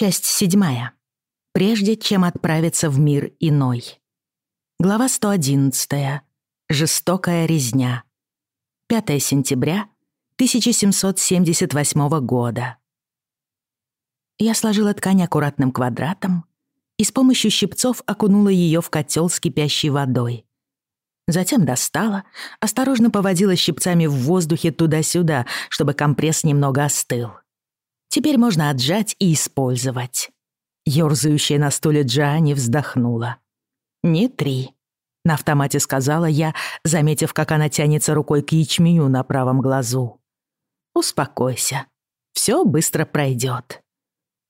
Часть седьмая. Прежде чем отправиться в мир иной. Глава 111. Жестокая резня. 5 сентября 1778 года. Я сложила ткань аккуратным квадратом и с помощью щипцов окунула ее в котел с кипящей водой. Затем достала, осторожно поводила щипцами в воздухе туда-сюда, чтобы компресс немного остыл. Теперь можно отжать и использовать. Ёрзающая на стуле Джани вздохнула. «Не три», — на автомате сказала я, заметив, как она тянется рукой к ячменю на правом глазу. «Успокойся. Все быстро пройдет.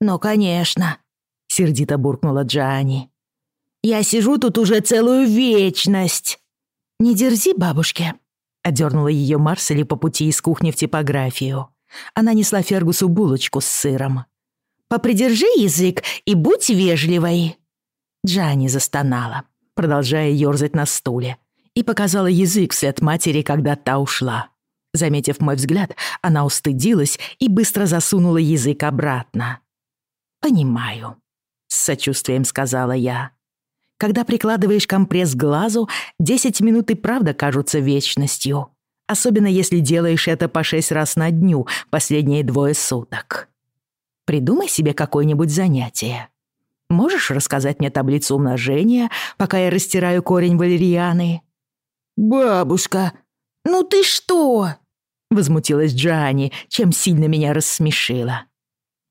«Ну, конечно», — сердито буркнула Джани. «Я сижу тут уже целую вечность». «Не дерзи бабушке», — одернула ее Марсели по пути из кухни в типографию. Она несла Фергусу булочку с сыром. «Попридержи язык и будь вежливой!» Джанни застонала, продолжая ёрзать на стуле, и показала язык вслед матери, когда та ушла. Заметив мой взгляд, она устыдилась и быстро засунула язык обратно. «Понимаю», — с сочувствием сказала я. «Когда прикладываешь компресс к глазу, 10 минут и правда кажутся вечностью особенно если делаешь это по шесть раз на дню последние двое суток. Придумай себе какое-нибудь занятие. Можешь рассказать мне таблицу умножения, пока я растираю корень валерианы?» «Бабушка, ну ты что?» Возмутилась Джани, чем сильно меня рассмешила.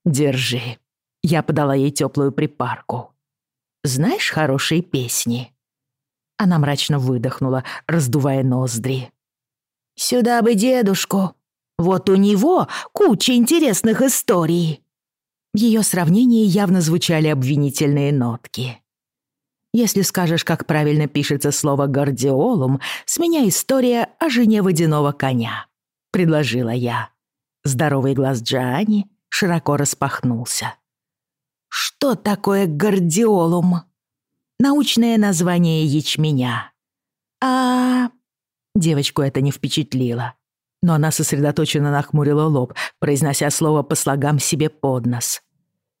«Держи». Я подала ей теплую припарку. «Знаешь хорошие песни?» Она мрачно выдохнула, раздувая ноздри. Сюда бы дедушку. Вот у него куча интересных историй». В ее сравнении явно звучали обвинительные нотки. «Если скажешь, как правильно пишется слово «гардиолум», с меня история о жене водяного коня», — предложила я. Здоровый глаз Джоанни широко распахнулся. «Что такое гардиолум?» «Научное название ячменя». «А...» Девочку это не впечатлило. Но она сосредоточенно нахмурила лоб, произнося слово по слогам себе под нос.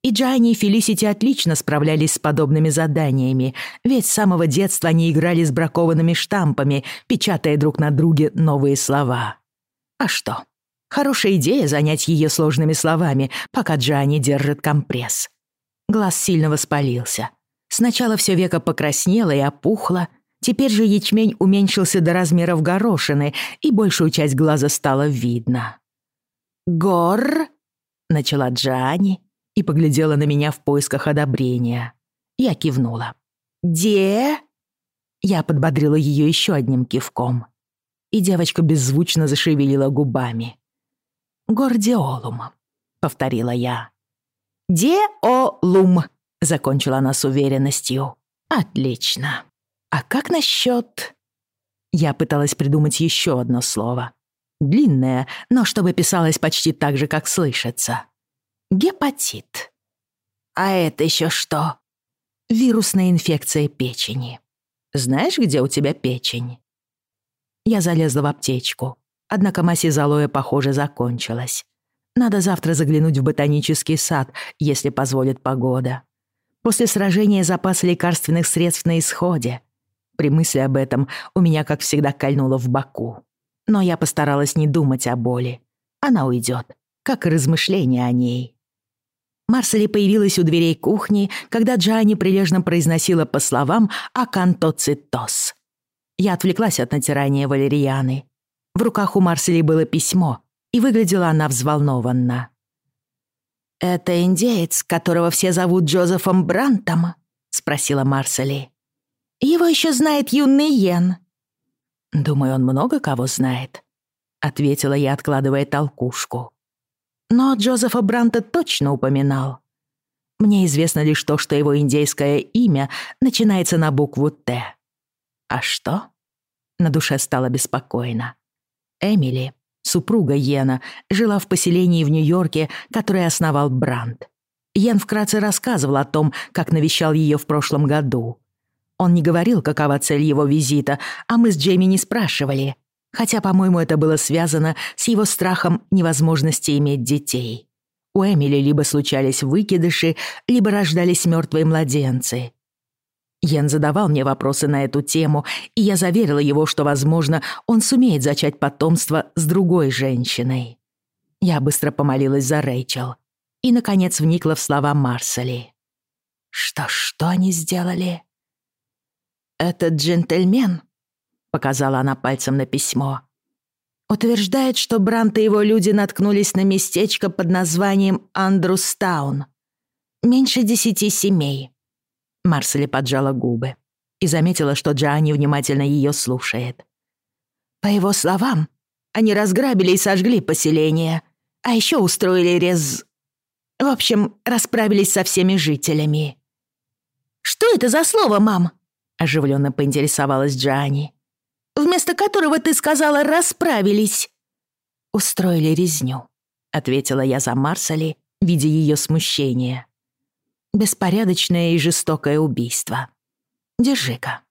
И Джанни и Фелисити отлично справлялись с подобными заданиями, ведь с самого детства они играли с бракованными штампами, печатая друг на друге новые слова. А что? Хорошая идея занять ее сложными словами, пока Джанни держит компресс. Глаз сильно воспалился. Сначала все веко покраснело и опухло, Теперь же ячмень уменьшился до размеров горошины, и большую часть глаза стало видно. «Гор?» — начала Джани и поглядела на меня в поисках одобрения. Я кивнула. «Де?» Я подбодрила ее еще одним кивком. И девочка беззвучно зашевелила губами. «Гордиолум», — повторила я. «Де-о-лум», — закончила она с уверенностью. «Отлично». А как насчет... Я пыталась придумать еще одно слово. Длинное, но чтобы писалось почти так же, как слышится. Гепатит. А это еще что? Вирусная инфекция печени. Знаешь, где у тебя печень? Я залезла в аптечку. Однако массе залоя, похоже, закончилась. Надо завтра заглянуть в ботанический сад, если позволит погода. После сражения запас лекарственных средств на исходе. При мысли об этом у меня, как всегда, кольнуло в боку. Но я постаралась не думать о боли. Она уйдет, как и размышления о ней. Марсели появилась у дверей кухни, когда Джани прилежно произносила по словам «акантоцитоз». Я отвлеклась от натирания валерьяны. В руках у Марсели было письмо, и выглядела она взволнованно. «Это индеец, которого все зовут Джозефом Брантом?» — спросила Марсели. Его еще знает юный Йен». «Думаю, он много кого знает», — ответила я, откладывая толкушку. «Но Джозефа Бранта точно упоминал. Мне известно лишь то, что его индейское имя начинается на букву «Т». А что?» На душе стало беспокойно. Эмили, супруга Йена, жила в поселении в Нью-Йорке, которое основал Брандт. Йен вкратце рассказывал о том, как навещал ее в прошлом году. Он не говорил, какова цель его визита, а мы с Джейми не спрашивали, хотя, по-моему, это было связано с его страхом невозможности иметь детей. У Эмили либо случались выкидыши, либо рождались мертвые младенцы. Йен задавал мне вопросы на эту тему, и я заверила его, что, возможно, он сумеет зачать потомство с другой женщиной. Я быстро помолилась за Рэйчел и, наконец, вникла в слова Марсели. «Что-что они сделали?» «Этот джентльмен», — показала она пальцем на письмо, утверждает, что Брант и его люди наткнулись на местечко под названием Андрустаун. Меньше десяти семей. Марсели поджала губы и заметила, что Джоанни внимательно ее слушает. По его словам, они разграбили и сожгли поселение, а еще устроили рез... В общем, расправились со всеми жителями. «Что это за слово, мам?» — оживленно поинтересовалась Джоанни вместо которого ты сказала «расправились». «Устроили резню», — ответила я за Марсали, видя ее смущение. «Беспорядочное и жестокое убийство. Держи-ка».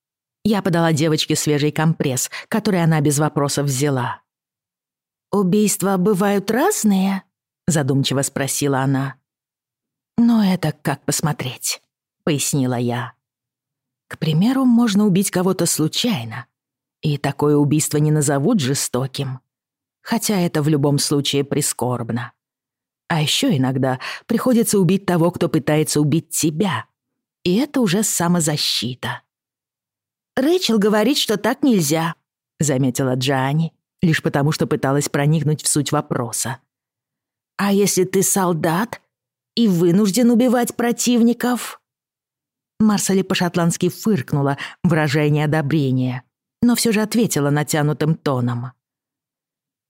Я подала девочке свежий компресс, который она без вопросов взяла. «Убийства бывают разные?» — задумчиво спросила она. «Но это как посмотреть», — пояснила я. «К примеру, можно убить кого-то случайно, и такое убийство не назовут жестоким. Хотя это в любом случае прискорбно. А еще иногда приходится убить того, кто пытается убить тебя. И это уже самозащита. «Рэйчел говорит, что так нельзя», — заметила Джани, лишь потому что пыталась проникнуть в суть вопроса. «А если ты солдат и вынужден убивать противников?» Марсали по-шотландски фыркнула, выражая неодобрение но все же ответила натянутым тоном.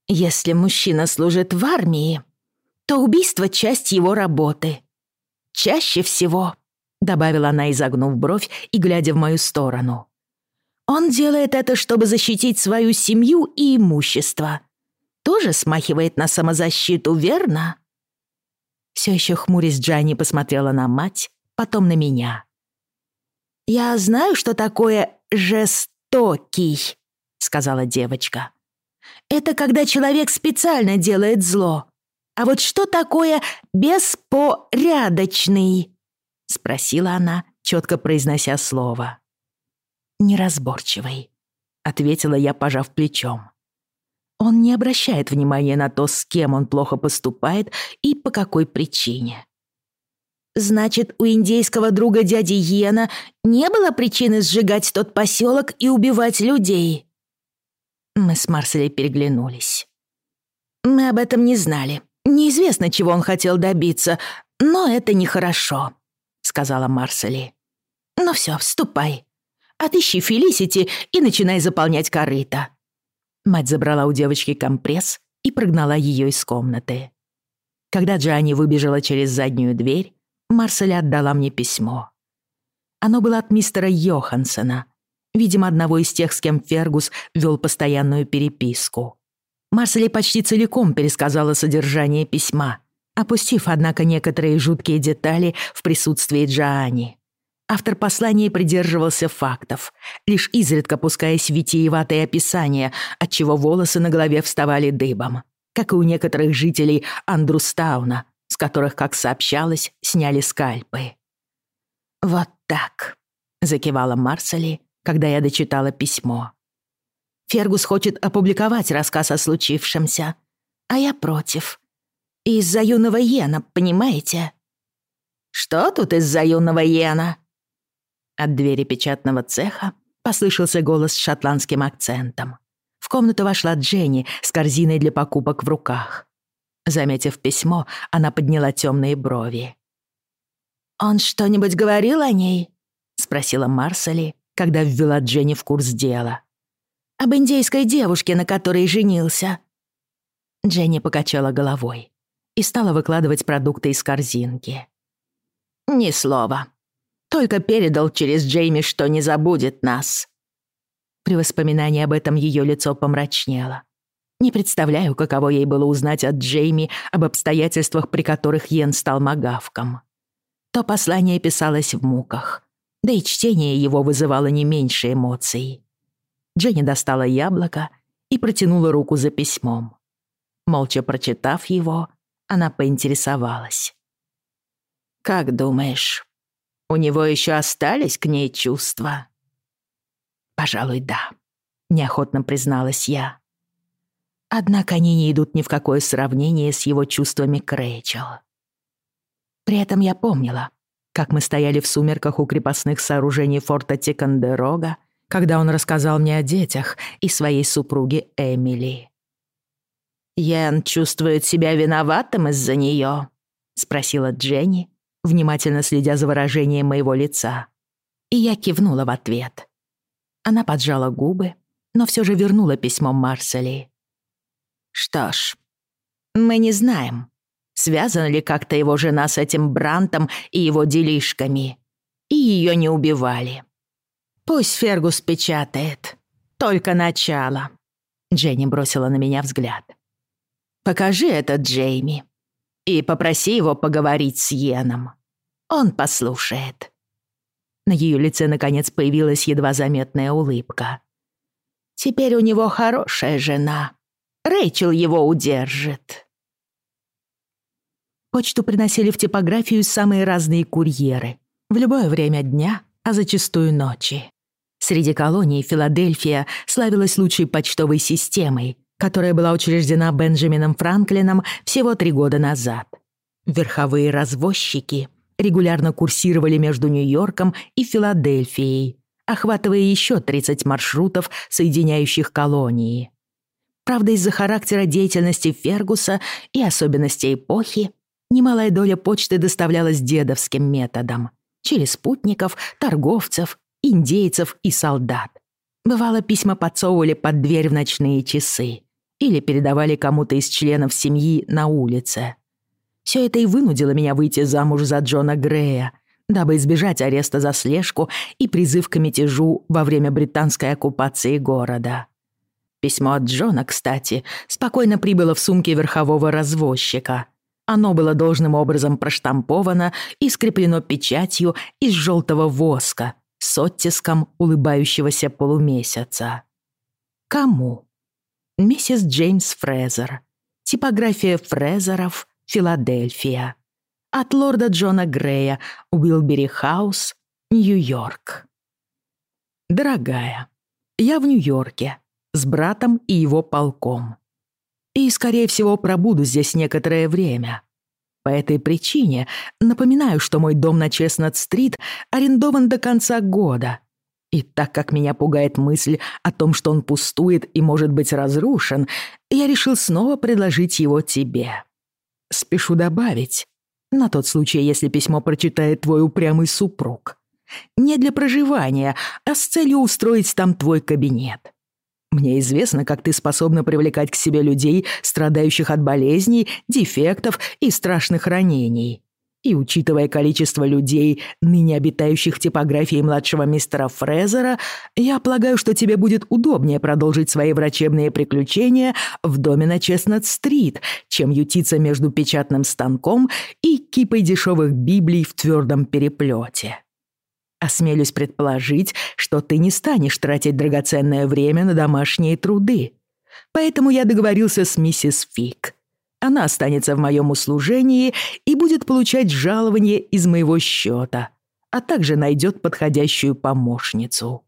«Если мужчина служит в армии, то убийство — часть его работы. Чаще всего», — добавила она, изогнув бровь и глядя в мою сторону. «Он делает это, чтобы защитить свою семью и имущество. Тоже смахивает на самозащиту, верно?» Все еще хмурясь, Джанни посмотрела на мать, потом на меня. «Я знаю, что такое жест жестокий», — сказала девочка. «Это когда человек специально делает зло. А вот что такое беспорядочный?» — спросила она, четко произнося слово. «Неразборчивый», — ответила я, пожав плечом. Он не обращает внимания на то, с кем он плохо поступает и по какой причине. Значит, у индейского друга дяди Йена не было причины сжигать тот поселок и убивать людей. Мы с Марселей переглянулись. Мы об этом не знали. Неизвестно, чего он хотел добиться, но это нехорошо, сказала Марсели. Ну все, вступай. Отыщи Фелисити и начинай заполнять корыто. Мать забрала у девочки компресс и прогнала ее из комнаты. Когда Джанни выбежала через заднюю дверь, Марсель отдала мне письмо. Оно было от мистера Йохансена, видимо, одного из тех, с кем Фергус вел постоянную переписку. Марсель почти целиком пересказала содержание письма, опустив, однако, некоторые жуткие детали в присутствии Джоанни. Автор послания придерживался фактов, лишь изредка пускаясь в витиеватые описания, отчего волосы на голове вставали дыбом, как и у некоторых жителей Андрустауна, которых, как сообщалось, сняли скальпы. «Вот так», — закивала Марсели, когда я дочитала письмо. «Фергус хочет опубликовать рассказ о случившемся, а я против. Из-за юного Йена, понимаете?» «Что тут из-за юного Йена?» От двери печатного цеха послышался голос с шотландским акцентом. В комнату вошла Дженни с корзиной для покупок в руках. Заметив письмо, она подняла темные брови. «Он что-нибудь говорил о ней?» — спросила Марсели, когда ввела Дженни в курс дела. «Об индейской девушке, на которой женился». Дженни покачала головой и стала выкладывать продукты из корзинки. «Ни слова. Только передал через Джейми, что не забудет нас». При воспоминании об этом ее лицо помрачнело. Не представляю, каково ей было узнать от Джейми об обстоятельствах, при которых Йен стал магавком. То послание писалось в муках, да и чтение его вызывало не меньше эмоций. Дженни достала яблоко и протянула руку за письмом. Молча прочитав его, она поинтересовалась. «Как думаешь, у него еще остались к ней чувства?» «Пожалуй, да», — неохотно призналась я. Однако они не идут ни в какое сравнение с его чувствами к Рэйчел. При этом я помнила, как мы стояли в сумерках у крепостных сооружений форта Тикандерога, когда он рассказал мне о детях и своей супруге Эмили. «Йен чувствует себя виноватым из-за нее?» — спросила Дженни, внимательно следя за выражением моего лица. И я кивнула в ответ. Она поджала губы, но все же вернула письмо Марсели. «Что ж, мы не знаем, связана ли как-то его жена с этим Брантом и его делишками. И ее не убивали. Пусть Фергус печатает. Только начало. Дженни бросила на меня взгляд. Покажи это Джейми. И попроси его поговорить с Йеном. Он послушает. На ее лице наконец появилась едва заметная улыбка. Теперь у него хорошая жена. Рэйчел его удержит. Почту приносили в типографию самые разные курьеры. В любое время дня, а зачастую ночи. Среди колоний Филадельфия славилась лучшей почтовой системой, которая была учреждена Бенджамином Франклином всего три года назад. Верховые развозчики регулярно курсировали между Нью-Йорком и Филадельфией, охватывая еще 30 маршрутов, соединяющих колонии. Правда, из-за характера деятельности Фергуса и особенностей эпохи Немалая доля почты доставлялась дедовским методом. Через спутников, торговцев, индейцев и солдат. Бывало, письма подсовывали под дверь в ночные часы или передавали кому-то из членов семьи на улице. Все это и вынудило меня выйти замуж за Джона Грея, дабы избежать ареста за слежку и призыв к мятежу во время британской оккупации города. Письмо от Джона, кстати, спокойно прибыло в сумке верхового развозчика — оно было должным образом проштамповано и скреплено печатью из желтого воска с оттиском улыбающегося полумесяца. Кому? Миссис Джеймс Фрезер. Типография Фрезеров, Филадельфия. От лорда Джона Грея, Уилбери Хаус, Нью-Йорк. Дорогая, я в Нью-Йорке с братом и его полком и, скорее всего, пробуду здесь некоторое время. По этой причине напоминаю, что мой дом на Честнад-стрит арендован до конца года. И так как меня пугает мысль о том, что он пустует и может быть разрушен, я решил снова предложить его тебе. Спешу добавить, на тот случай, если письмо прочитает твой упрямый супруг. Не для проживания, а с целью устроить там твой кабинет. Мне известно, как ты способна привлекать к себе людей, страдающих от болезней, дефектов и страшных ранений. И учитывая количество людей, ныне обитающих в типографии младшего мистера Фрезера, я полагаю, что тебе будет удобнее продолжить свои врачебные приключения в доме на Честнад-стрит, чем ютиться между печатным станком и кипой дешевых библий в твердом переплете. Осмелюсь предположить, что ты не станешь тратить драгоценное время на домашние труды. Поэтому я договорился с миссис Фик. Она останется в моем услужении и будет получать жалование из моего счета, а также найдет подходящую помощницу.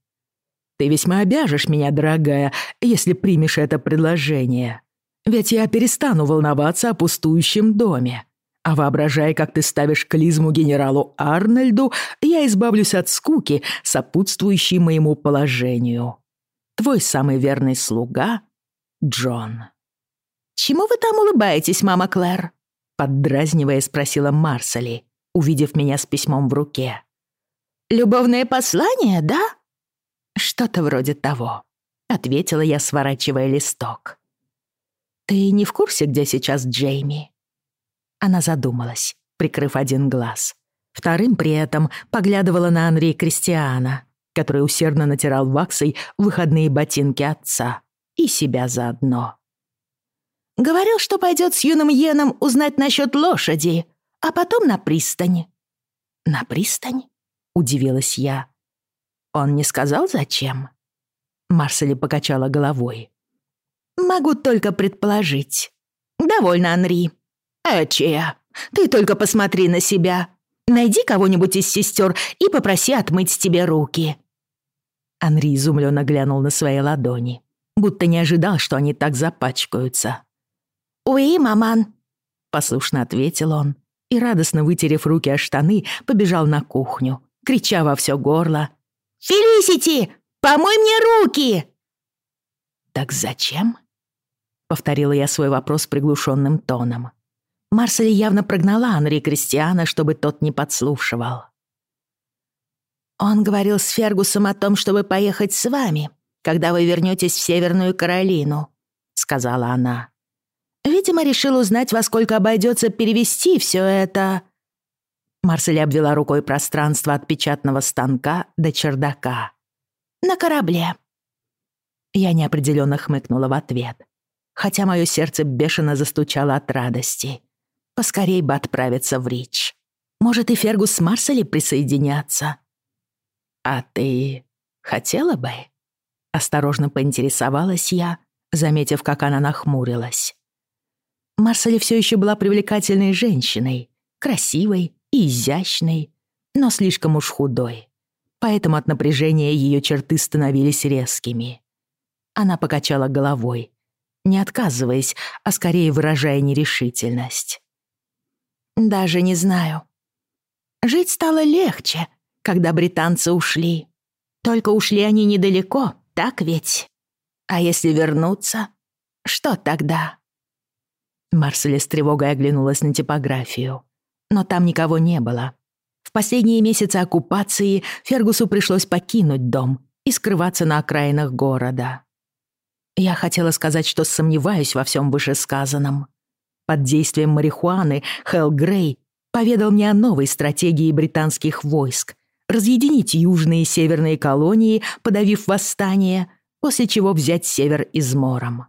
Ты весьма обяжешь меня, дорогая, если примешь это предложение. Ведь я перестану волноваться о пустующем доме. А воображая, как ты ставишь клизму генералу Арнольду, я избавлюсь от скуки, сопутствующей моему положению. Твой самый верный слуга — Джон». «Чему вы там улыбаетесь, мама Клэр?» Поддразнивая, спросила Марсали, увидев меня с письмом в руке. «Любовное послание, да?» «Что-то вроде того», — ответила я, сворачивая листок. «Ты не в курсе, где сейчас Джейми?» Она задумалась, прикрыв один глаз. Вторым при этом поглядывала на Анри Кристиана, который усердно натирал ваксой выходные ботинки отца. И себя заодно. «Говорил, что пойдет с юным Йеном узнать насчет лошади, а потом на пристань». «На пристань?» — удивилась я. «Он не сказал, зачем?» Марсели покачала головой. «Могу только предположить. Довольно, Анри. Ачия, ты только посмотри на себя. Найди кого-нибудь из сестер и попроси отмыть тебе руки». Анри изумленно глянул на свои ладони, будто не ожидал, что они так запачкаются. «Уи, маман», — послушно ответил он и, радостно вытерев руки о штаны, побежал на кухню, крича во все горло. «Фелисити, помой мне руки!» «Так зачем?» — повторила я свой вопрос приглушенным тоном. Марсель явно прогнала Анри Кристиана, чтобы тот не подслушивал. «Он говорил с Фергусом о том, чтобы поехать с вами, когда вы вернетесь в Северную Каролину», — сказала она. «Видимо, решил узнать, во сколько обойдется перевести все это...» Марсель обвела рукой пространство от печатного станка до чердака. «На корабле». Я неопределенно хмыкнула в ответ, хотя мое сердце бешено застучало от радости. Поскорей бы отправиться в Рич. Может, и Фергус с Марсели присоединятся. «А ты хотела бы?» Осторожно поинтересовалась я, заметив, как она нахмурилась. Марсели все еще была привлекательной женщиной, красивой и изящной, но слишком уж худой. Поэтому от напряжения ее черты становились резкими. Она покачала головой, не отказываясь, а скорее выражая нерешительность. «Даже не знаю. Жить стало легче, когда британцы ушли. Только ушли они недалеко, так ведь? А если вернуться, что тогда?» Марселя с тревогой оглянулась на типографию. Но там никого не было. В последние месяцы оккупации Фергусу пришлось покинуть дом и скрываться на окраинах города. Я хотела сказать, что сомневаюсь во всем вышесказанном. Под действием марихуаны Хелл Грей поведал мне о новой стратегии британских войск разъединить южные и северные колонии, подавив восстание, после чего взять север измором.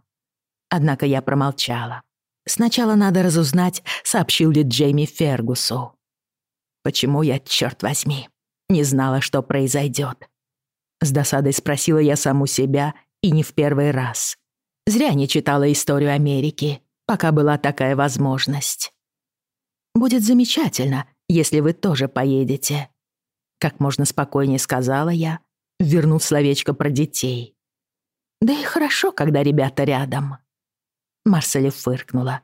Однако я промолчала. Сначала надо разузнать, сообщил ли Джейми Фергусу. Почему я, черт возьми, не знала, что произойдет? С досадой спросила я саму себя и не в первый раз. Зря не читала историю Америки, пока была такая возможность. Будет замечательно, если вы тоже поедете. Как можно спокойнее сказала я, вернув словечко про детей. Да и хорошо, когда ребята рядом. Марселя фыркнула,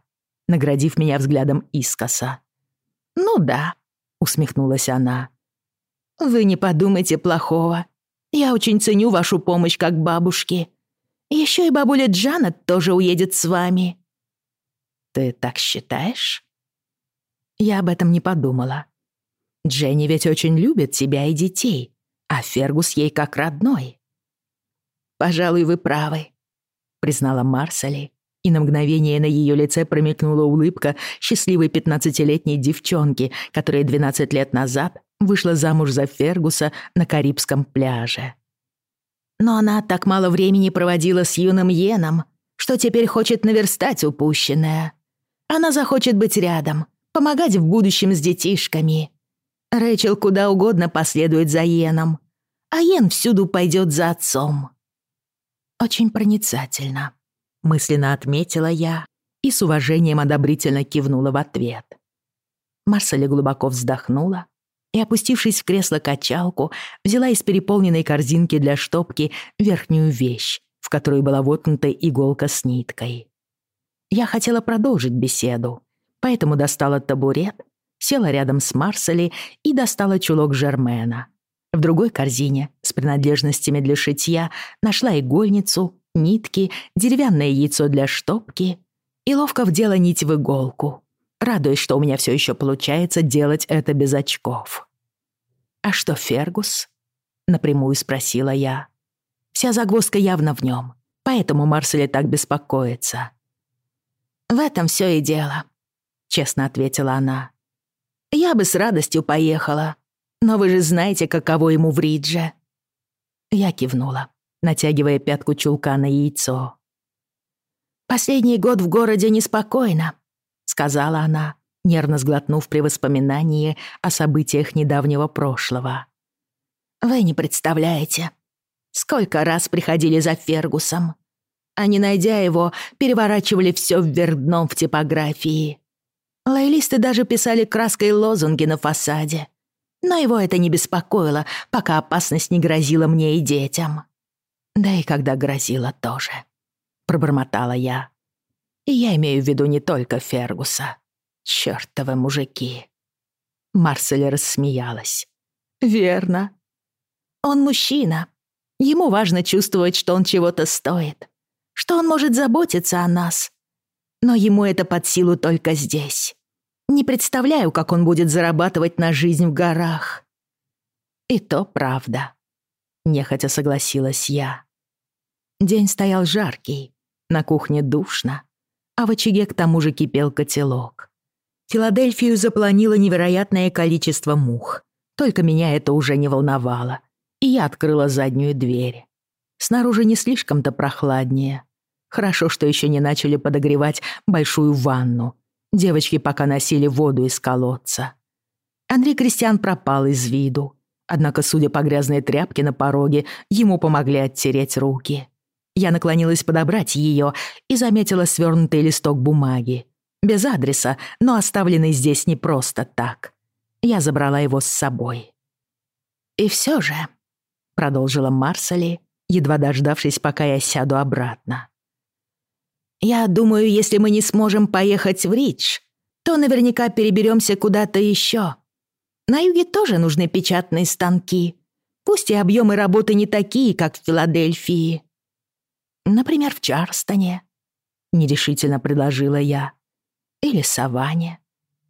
наградив меня взглядом искоса. «Ну да», — усмехнулась она. «Вы не подумайте плохого. Я очень ценю вашу помощь как бабушки. Еще и бабуля Джанет тоже уедет с вами». «Ты так считаешь?» Я об этом не подумала. Дженни ведь очень любит тебя и детей, а Фергус ей как родной. «Пожалуй, вы правы», — признала Марсели, и на мгновение на ее лице промелькнула улыбка счастливой пятнадцатилетней девчонки, которая 12 лет назад вышла замуж за Фергуса на Карибском пляже. Но она так мало времени проводила с юным Йеном, что теперь хочет наверстать упущенное. Она захочет быть рядом, помогать в будущем с детишками. Рэйчел куда угодно последует за Йеном, а Йен всюду пойдет за отцом. Очень проницательно мысленно отметила я и с уважением одобрительно кивнула в ответ. Марселя глубоко вздохнула и, опустившись в кресло-качалку, взяла из переполненной корзинки для штопки верхнюю вещь, в которой была воткнута иголка с ниткой. Я хотела продолжить беседу, поэтому достала табурет, села рядом с Марсели и достала чулок Жермена. В другой корзине с принадлежностями для шитья нашла игольницу, нитки, деревянное яйцо для штопки и ловко вдела нить в иголку, радуясь, что у меня все еще получается делать это без очков. «А что Фергус?» — напрямую спросила я. Вся загвоздка явно в нем, поэтому Марсель так беспокоится. «В этом все и дело», — честно ответила она. «Я бы с радостью поехала, но вы же знаете, каково ему в Ридже». Я кивнула натягивая пятку чулка на яйцо. «Последний год в городе неспокойно», — сказала она, нервно сглотнув при воспоминании о событиях недавнего прошлого. «Вы не представляете, сколько раз приходили за Фергусом, а не найдя его, переворачивали все вверх дном в типографии. Лоялисты даже писали краской лозунги на фасаде. Но его это не беспокоило, пока опасность не грозила мне и детям. Да и когда грозила тоже. Пробормотала я. И я имею в виду не только Фергуса. Чёртовы мужики. Марсель рассмеялась. «Верно. Он мужчина. Ему важно чувствовать, что он чего-то стоит, что он может заботиться о нас. Но ему это под силу только здесь. Не представляю, как он будет зарабатывать на жизнь в горах. И то правда. Нехотя согласилась я. День стоял жаркий, на кухне душно, а в очаге к тому же кипел котелок. Филадельфию запланило невероятное количество мух. Только меня это уже не волновало, и я открыла заднюю дверь. Снаружи не слишком-то прохладнее. Хорошо, что еще не начали подогревать большую ванну, Девочки пока носили воду из колодца. Андрей Кристиан пропал из виду. Однако, судя по грязной тряпке на пороге, ему помогли оттереть руки. Я наклонилась подобрать ее и заметила свернутый листок бумаги. Без адреса, но оставленный здесь не просто так. Я забрала его с собой. «И все же», — продолжила Марсали, едва дождавшись, пока я сяду обратно. Я думаю, если мы не сможем поехать в Ридж, то наверняка переберемся куда-то еще. На юге тоже нужны печатные станки. Пусть и объемы работы не такие, как в Филадельфии. Например, в Чарстоне. Нерешительно предложила я. Или Саванне.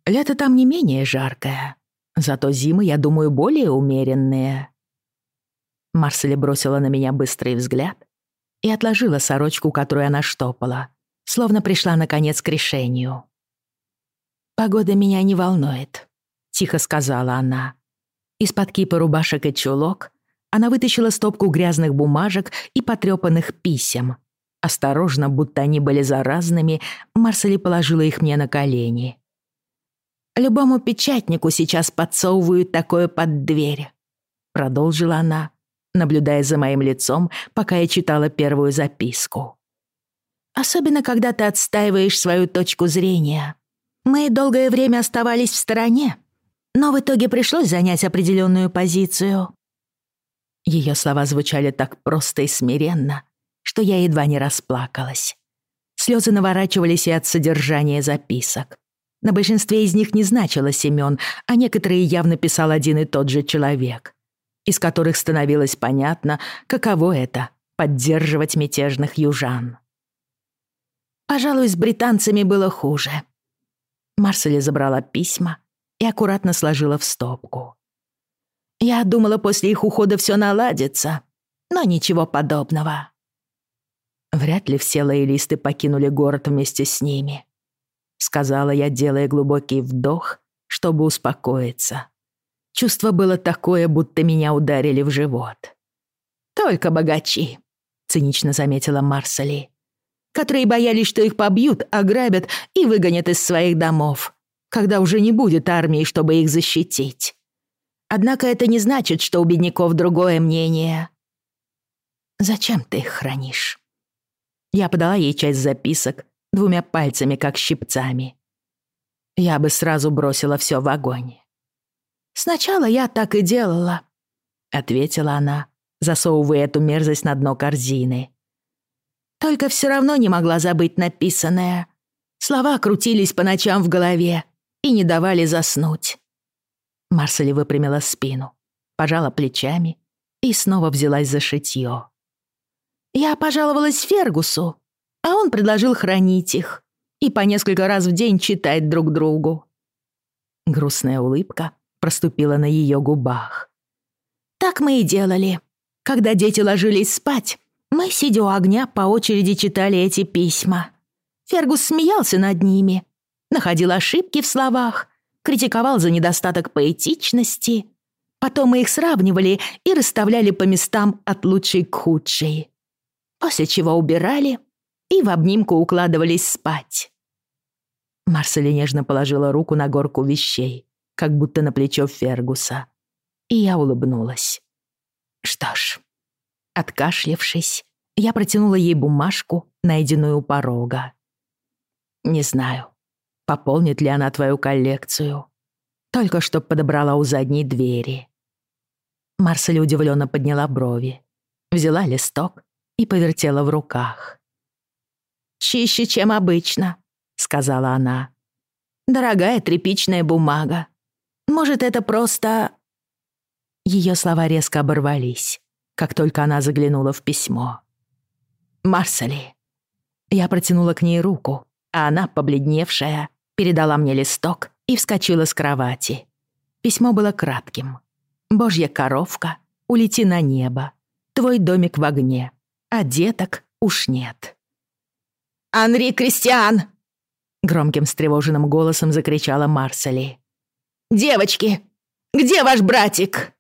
Лето там не менее жаркое. Зато зимы, я думаю, более умеренные. Марселя бросила на меня быстрый взгляд и отложила сорочку, которую она штопала словно пришла наконец к решению. «Погода меня не волнует», — тихо сказала она. Из-под кипа рубашек и чулок она вытащила стопку грязных бумажек и потрёпанных писем. Осторожно, будто они были заразными, Марсели положила их мне на колени. «Любому печатнику сейчас подсовывают такое под дверь», — продолжила она, наблюдая за моим лицом, пока я читала первую записку. Особенно, когда ты отстаиваешь свою точку зрения. Мы долгое время оставались в стороне, но в итоге пришлось занять определенную позицию. Ее слова звучали так просто и смиренно, что я едва не расплакалась. Слезы наворачивались и от содержания записок. На большинстве из них не значилось имен, а некоторые явно писал один и тот же человек, из которых становилось понятно, каково это — поддерживать мятежных южан. Пожалуй, с британцами было хуже. Марселя забрала письма и аккуратно сложила в стопку. Я думала, после их ухода все наладится, но ничего подобного. Вряд ли все лоялисты покинули город вместе с ними. Сказала я, делая глубокий вдох, чтобы успокоиться. Чувство было такое, будто меня ударили в живот. «Только богачи», — цинично заметила Марсели которые боялись, что их побьют, ограбят и выгонят из своих домов, когда уже не будет армии, чтобы их защитить. Однако это не значит, что у бедняков другое мнение. Зачем ты их хранишь? Я подала ей часть записок двумя пальцами, как щипцами. Я бы сразу бросила все в огонь. «Сначала я так и делала», — ответила она, засовывая эту мерзость на дно корзины. Только все равно не могла забыть написанное. Слова крутились по ночам в голове и не давали заснуть. Марсели выпрямила спину, пожала плечами и снова взялась за шитьё. Я пожаловалась Фергусу, а он предложил хранить их и по несколько раз в день читать друг другу. Грустная улыбка проступила на ее губах. Так мы и делали. Когда дети ложились спать, мы, сидя у огня, по очереди читали эти письма. Фергус смеялся над ними, находил ошибки в словах, критиковал за недостаток поэтичности. Потом мы их сравнивали и расставляли по местам от лучшей к худшей. После чего убирали и в обнимку укладывались спать. Марселя нежно положила руку на горку вещей, как будто на плечо Фергуса. И я улыбнулась. Что ж, Откашлявшись, я протянула ей бумажку, найденную у порога. Не знаю, пополнит ли она твою коллекцию. Только что подобрала у задней двери. Марсель удивленно подняла брови, взяла листок и повертела в руках. «Чище, чем обычно», — сказала она. «Дорогая тряпичная бумага. Может, это просто...» Ее слова резко оборвались, как только она заглянула в письмо. «Марсели». Я протянула к ней руку, а она, побледневшая, передала мне листок и вскочила с кровати. Письмо было кратким. «Божья коровка, улети на небо. Твой домик в огне, а деток уж нет». «Анри Кристиан!» Громким встревоженным голосом закричала Марсели. «Девочки, где ваш братик?»